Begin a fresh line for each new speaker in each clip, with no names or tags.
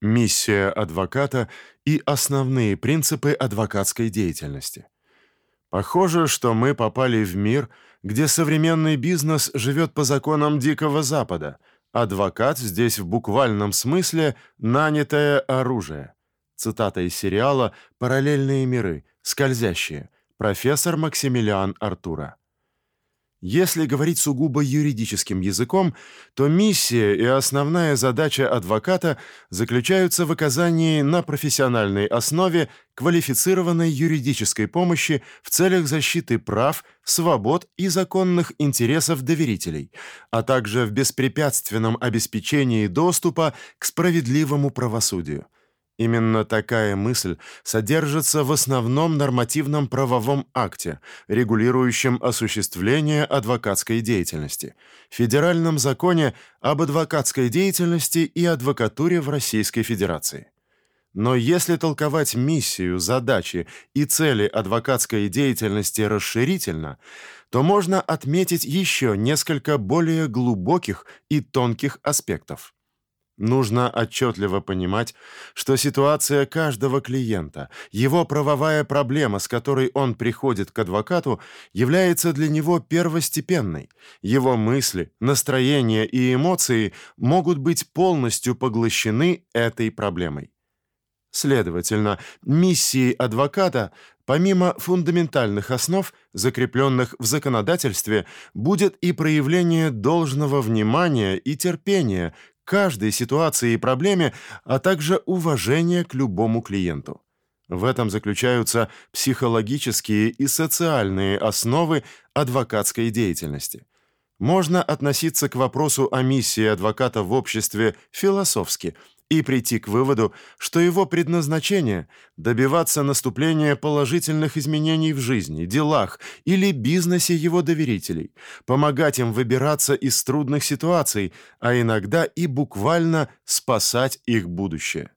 Миссия адвоката и основные принципы адвокатской деятельности. Похоже, что мы попали в мир, где современный бизнес живет по законам Дикого Запада. Адвокат здесь в буквальном смысле нанятое оружие. Цитата из сериала Параллельные миры. Скользящие. Профессор Максимилиан Артура. Если говорить сугубо юридическим языком, то миссия и основная задача адвоката заключаются в оказании на профессиональной основе квалифицированной юридической помощи в целях защиты прав, свобод и законных интересов доверителей, а также в беспрепятственном обеспечении доступа к справедливому правосудию. Именно такая мысль содержится в основном нормативном правовом акте, регулирующем осуществление адвокатской деятельности, Федеральном законе об адвокатской деятельности и адвокатуре в Российской Федерации. Но если толковать миссию, задачи и цели адвокатской деятельности расширительно, то можно отметить еще несколько более глубоких и тонких аспектов. Нужно отчетливо понимать, что ситуация каждого клиента, его правовая проблема, с которой он приходит к адвокату, является для него первостепенной. Его мысли, настроения и эмоции могут быть полностью поглощены этой проблемой. Следовательно, миссией адвоката, помимо фундаментальных основ, закрепленных в законодательстве, будет и проявление должного внимания и терпения каждой ситуации и проблеме, а также уважение к любому клиенту. В этом заключаются психологические и социальные основы адвокатской деятельности. Можно относиться к вопросу о миссии адвоката в обществе философски – и прийти к выводу, что его предназначение добиваться наступления положительных изменений в жизни, делах или бизнесе его доверителей, помогать им выбираться из трудных ситуаций, а иногда и буквально спасать их будущее.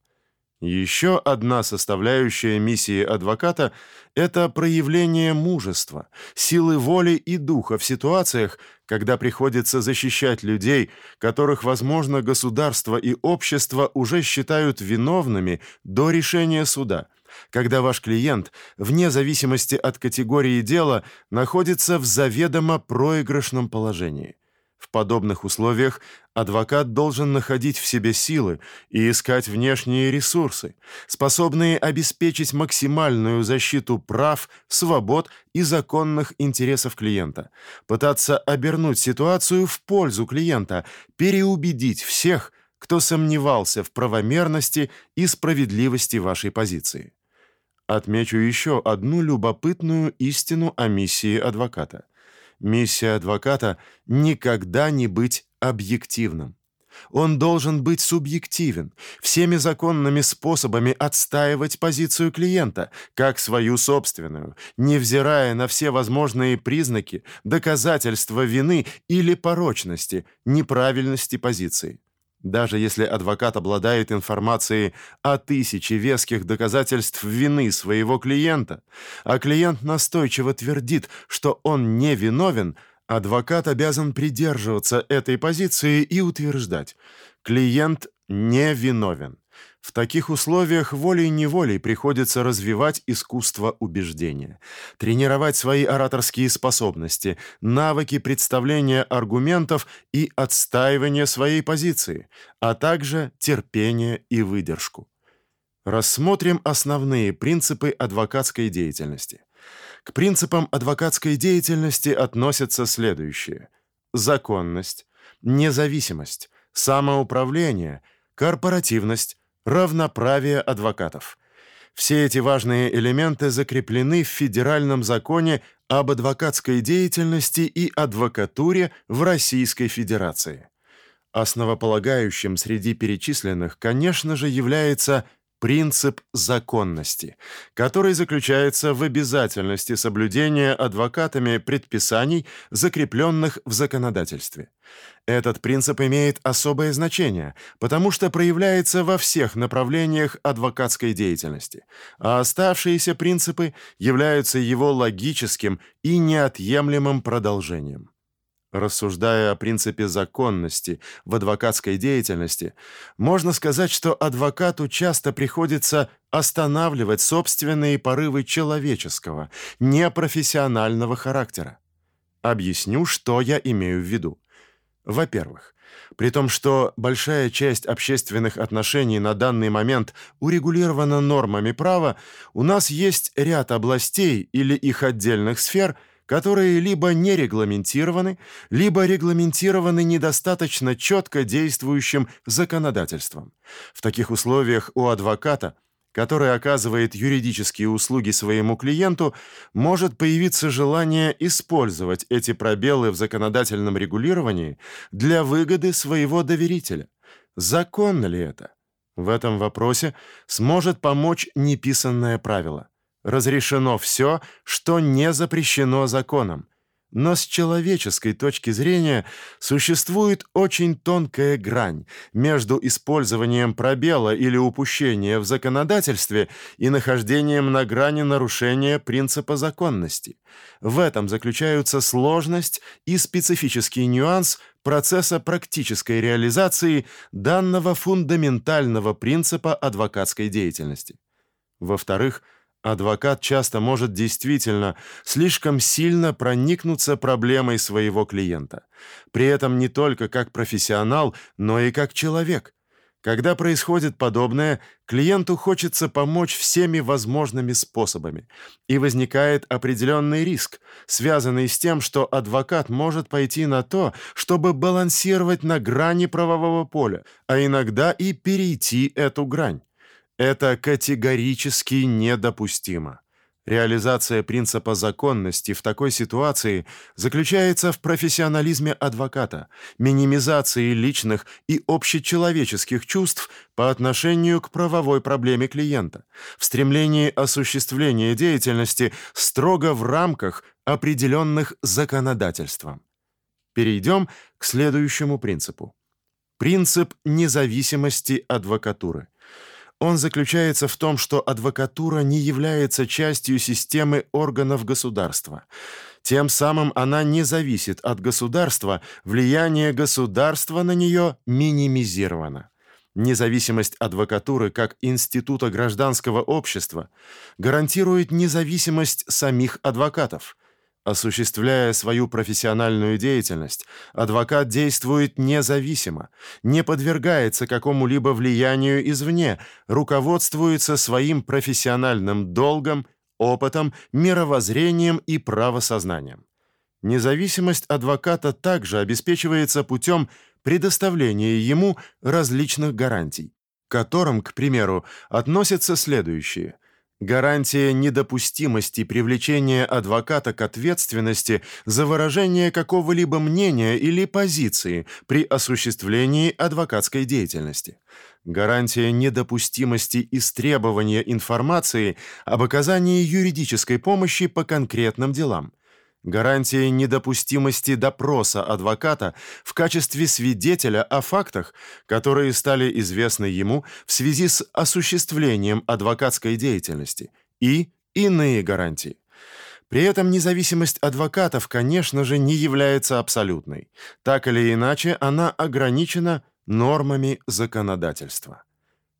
Еще одна составляющая миссии адвоката это проявление мужества, силы воли и духа в ситуациях, когда приходится защищать людей, которых, возможно, государство и общество уже считают виновными до решения суда. Когда ваш клиент, вне зависимости от категории дела, находится в заведомо проигрышном положении. В подобных условиях адвокат должен находить в себе силы и искать внешние ресурсы, способные обеспечить максимальную защиту прав, свобод и законных интересов клиента, пытаться обернуть ситуацию в пользу клиента, переубедить всех, кто сомневался в правомерности и справедливости вашей позиции. Отмечу еще одну любопытную истину о миссии адвоката. Миссия адвоката никогда не быть объективным. Он должен быть субъективен, всеми законными способами отстаивать позицию клиента, как свою собственную, невзирая на все возможные признаки, доказательства вины или порочности, неправильности позиции. Даже если адвокат обладает информацией о тысяче веских доказательств вины своего клиента, а клиент настойчиво твердит, что он не виновен, адвокат обязан придерживаться этой позиции и утверждать: клиент не виновен. В таких условиях волей-неволей приходится развивать искусство убеждения, тренировать свои ораторские способности, навыки представления аргументов и отстаивания своей позиции, а также терпение и выдержку. Рассмотрим основные принципы адвокатской деятельности. К принципам адвокатской деятельности относятся следующие: законность, независимость, самоуправление, корпоративность, равноправие адвокатов. Все эти важные элементы закреплены в Федеральном законе об адвокатской деятельности и адвокатуре в Российской Федерации. Основополагающим среди перечисленных, конечно же, является принцип законности, который заключается в обязательности соблюдения адвокатами предписаний, закрепленных в законодательстве. Этот принцип имеет особое значение, потому что проявляется во всех направлениях адвокатской деятельности, а оставшиеся принципы являются его логическим и неотъемлемым продолжением. Рассуждая о принципе законности в адвокатской деятельности, можно сказать, что адвокату часто приходится останавливать собственные порывы человеческого, непрофессионального характера. Объясню, что я имею в виду. Во-первых, при том, что большая часть общественных отношений на данный момент урегулирована нормами права, у нас есть ряд областей или их отдельных сфер – которые либо не регламентированы, либо регламентированы недостаточно четко действующим законодательством. В таких условиях у адвоката, который оказывает юридические услуги своему клиенту, может появиться желание использовать эти пробелы в законодательном регулировании для выгоды своего доверителя. Законно ли это? В этом вопросе сможет помочь неписанное правило разрешено все, что не запрещено законом. Но с человеческой точки зрения существует очень тонкая грань между использованием пробела или упущения в законодательстве и нахождением на грани нарушения принципа законности. В этом заключаются сложность и специфический нюанс процесса практической реализации данного фундаментального принципа адвокатской деятельности. Во-вторых, Адвокат часто может действительно слишком сильно проникнуться проблемой своего клиента. При этом не только как профессионал, но и как человек. Когда происходит подобное, клиенту хочется помочь всеми возможными способами, и возникает определенный риск, связанный с тем, что адвокат может пойти на то, чтобы балансировать на грани правового поля, а иногда и перейти эту грань. Это категорически недопустимо. Реализация принципа законности в такой ситуации заключается в профессионализме адвоката, минимизации личных и общечеловеческих чувств по отношению к правовой проблеме клиента, в стремлении осуществления деятельности строго в рамках определенных законодательством. Перейдем к следующему принципу. Принцип независимости адвокатуры. Он заключается в том, что адвокатура не является частью системы органов государства. Тем самым она не зависит от государства, влияние государства на нее минимизировано. Независимость адвокатуры как института гражданского общества гарантирует независимость самих адвокатов. Осуществляя свою профессиональную деятельность, адвокат действует независимо, не подвергается какому-либо влиянию извне, руководствуется своим профессиональным долгом, опытом, мировоззрением и правосознанием. Независимость адвоката также обеспечивается путем предоставления ему различных гарантий, к которым, к примеру, относятся следующие: Гарантия недопустимости привлечения адвоката к ответственности за выражение какого-либо мнения или позиции при осуществлении адвокатской деятельности. Гарантия недопустимости истребования информации об оказании юридической помощи по конкретным делам гарантия недопустимости допроса адвоката в качестве свидетеля о фактах, которые стали известны ему в связи с осуществлением адвокатской деятельности, и иные гарантии. При этом независимость адвокатов, конечно же, не является абсолютной. Так или иначе, она ограничена нормами законодательства.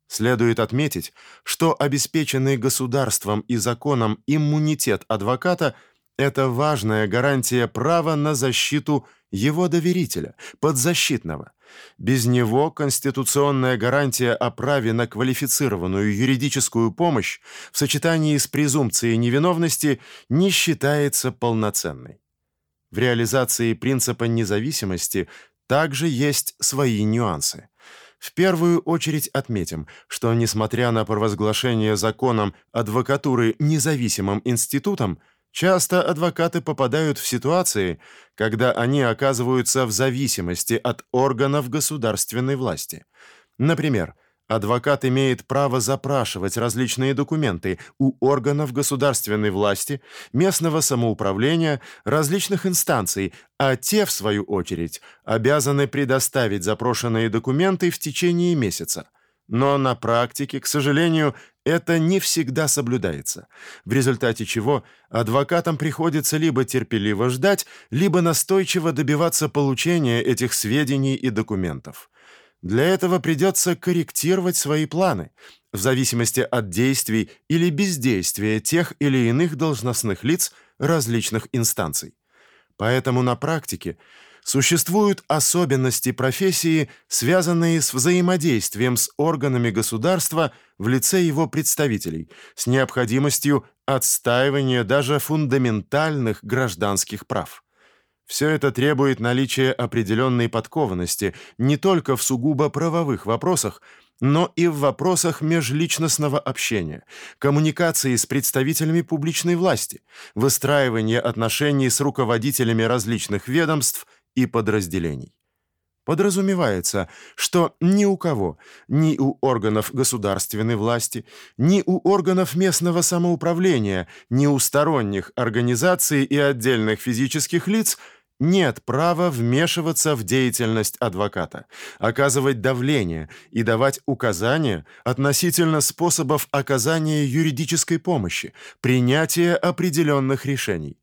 Следует отметить, что обеспеченный государством и законом иммунитет адвоката – это важная гарантия права на защиту его доверителя, подзащитного. Без него конституционная гарантия о праве на квалифицированную юридическую помощь в сочетании с презумпцией невиновности не считается полноценной. В реализации принципа независимости также есть свои нюансы. В первую очередь отметим, что несмотря на провозглашение законом адвокатуры независимым институтом, Часто адвокаты попадают в ситуации, когда они оказываются в зависимости от органов государственной власти. Например, адвокат имеет право запрашивать различные документы у органов государственной власти, местного самоуправления, различных инстанций, а те в свою очередь обязаны предоставить запрошенные документы в течение месяца. Но на практике, к сожалению, это не всегда соблюдается, в результате чего адвокатам приходится либо терпеливо ждать, либо настойчиво добиваться получения этих сведений и документов. Для этого придется корректировать свои планы в зависимости от действий или бездействия тех или иных должностных лиц различных инстанций. Поэтому на практике Существуют особенности профессии, связанные с взаимодействием с органами государства в лице его представителей, с необходимостью отстаивания даже фундаментальных гражданских прав. Все это требует наличия определенной подкованности не только в сугубо правовых вопросах, но и в вопросах межличностного общения, коммуникации с представителями публичной власти, выстраивания отношений с руководителями различных ведомств и подразделений. Подразумевается, что ни у кого, ни у органов государственной власти, ни у органов местного самоуправления, ни у сторонних организаций и отдельных физических лиц нет права вмешиваться в деятельность адвоката, оказывать давление и давать указания относительно способов оказания юридической помощи, принятия определенных решений.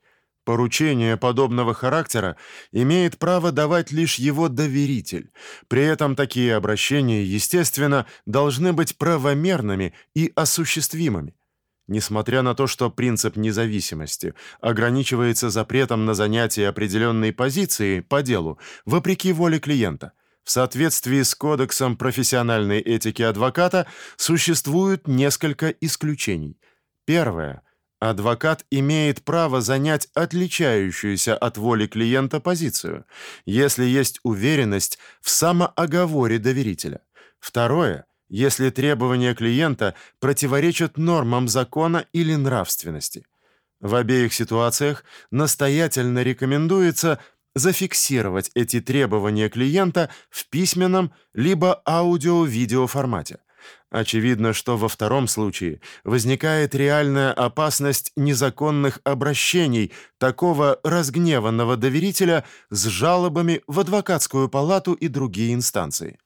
Поручение подобного характера имеет право давать лишь его доверитель. При этом такие обращения, естественно, должны быть правомерными и осуществимыми. Несмотря на то, что принцип независимости ограничивается запретом на занятие определенной позиции по делу, вопреки воле клиента, в соответствии с кодексом профессиональной этики адвоката существует несколько исключений. Первое Адвокат имеет право занять отличающуюся от воли клиента позицию, если есть уверенность в самооговоре доверителя. Второе если требования клиента противоречат нормам закона или нравственности. В обеих ситуациях настоятельно рекомендуется зафиксировать эти требования клиента в письменном либо аудио-видео формате. Очевидно, что во втором случае возникает реальная опасность незаконных обращений такого разгневанного доверителя с жалобами в адвокатскую палату и другие инстанции.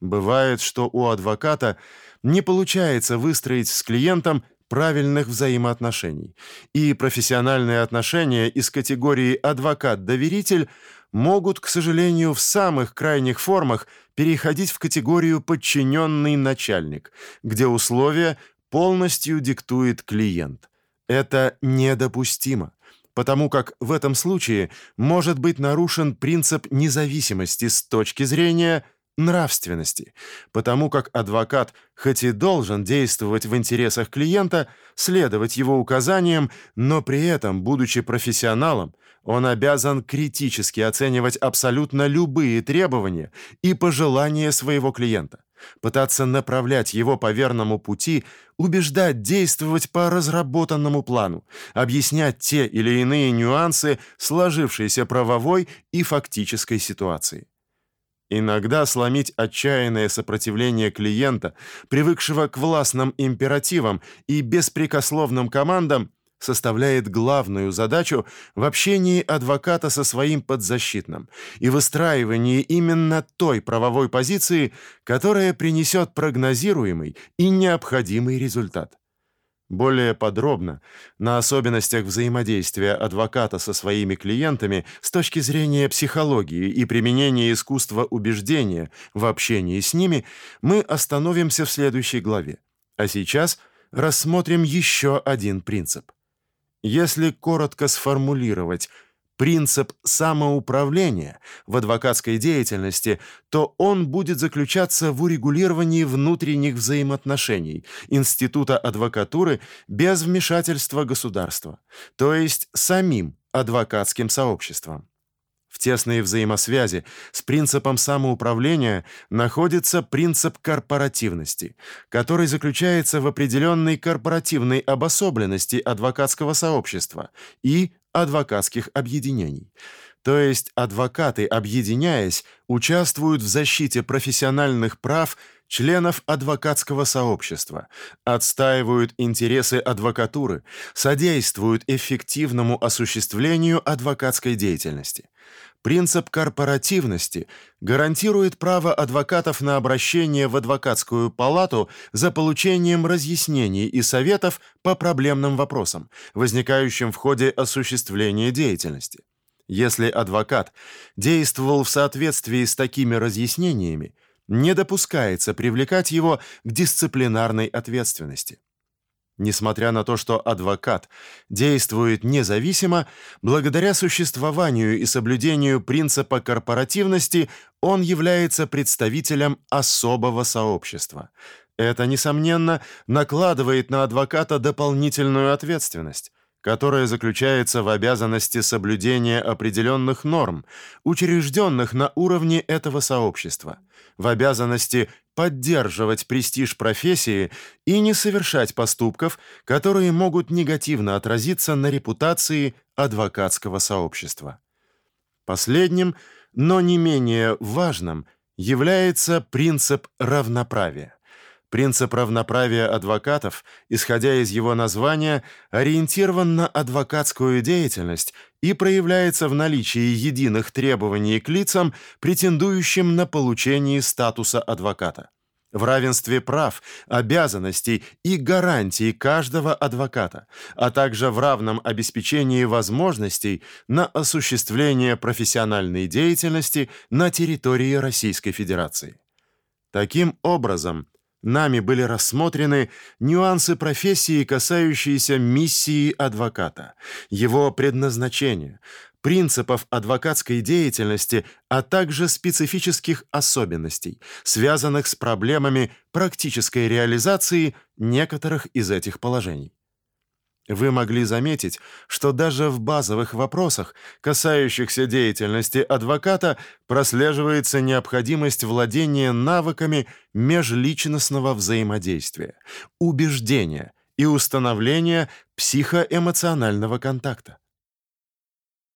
Бывает, что у адвоката не получается выстроить с клиентом правильных взаимоотношений, и профессиональные отношения из категории адвокат-доверитель могут, к сожалению, в самых крайних формах переходить в категорию подчиненный начальник, где условия полностью диктует клиент. Это недопустимо, потому как в этом случае может быть нарушен принцип независимости с точки зрения нравственности, потому как адвокат хоть и должен действовать в интересах клиента, следовать его указаниям, но при этом, будучи профессионалом, он обязан критически оценивать абсолютно любые требования и пожелания своего клиента, пытаться направлять его по верному пути, убеждать действовать по разработанному плану, объяснять те или иные нюансы сложившейся правовой и фактической ситуации. Иногда сломить отчаянное сопротивление клиента, привыкшего к властным императивам и беспрекословным командам, составляет главную задачу в общении адвоката со своим подзащитным и выстраивании именно той правовой позиции, которая принесет прогнозируемый и необходимый результат. Более подробно на особенностях взаимодействия адвоката со своими клиентами с точки зрения психологии и применения искусства убеждения в общении с ними мы остановимся в следующей главе. А сейчас рассмотрим еще один принцип. Если коротко сформулировать принцип самоуправления в адвокатской деятельности, то он будет заключаться в урегулировании внутренних взаимоотношений института адвокатуры без вмешательства государства, то есть самим адвокатским сообществом. В тесной взаимосвязи с принципом самоуправления находится принцип корпоративности, который заключается в определенной корпоративной обособленности адвокатского сообщества и адвокатских объединений. то есть адвокаты, объединяясь, участвуют в защите профессиональных прав членов адвокатского сообщества, отстаивают интересы адвокатуры, содействуют эффективному осуществлению адвокатской деятельности. Принцип корпоративности гарантирует право адвокатов на обращение в адвокатскую палату за получением разъяснений и советов по проблемным вопросам, возникающим в ходе осуществления деятельности. Если адвокат действовал в соответствии с такими разъяснениями, не допускается привлекать его к дисциплинарной ответственности. Несмотря на то, что адвокат действует независимо, благодаря существованию и соблюдению принципа корпоративности он является представителем особого сообщества. Это несомненно накладывает на адвоката дополнительную ответственность которая заключается в обязанности соблюдения определенных норм, учрежденных на уровне этого сообщества, в обязанности поддерживать престиж профессии и не совершать поступков, которые могут негативно отразиться на репутации адвокатского сообщества. Последним, но не менее важным, является принцип равноправия. Принцип равноправия адвокатов, исходя из его названия, ориентирован на адвокатскую деятельность и проявляется в наличии единых требований к лицам, претендующим на получение статуса адвоката, в равенстве прав, обязанностей и гарантий каждого адвоката, а также в равном обеспечении возможностей на осуществление профессиональной деятельности на территории Российской Федерации. Таким образом, Нами были рассмотрены нюансы профессии, касающиеся миссии адвоката, его предназначения, принципов адвокатской деятельности, а также специфических особенностей, связанных с проблемами практической реализации некоторых из этих положений. Вы могли заметить, что даже в базовых вопросах, касающихся деятельности адвоката, прослеживается необходимость владения навыками межличностного взаимодействия, убеждения и установления психоэмоционального контакта.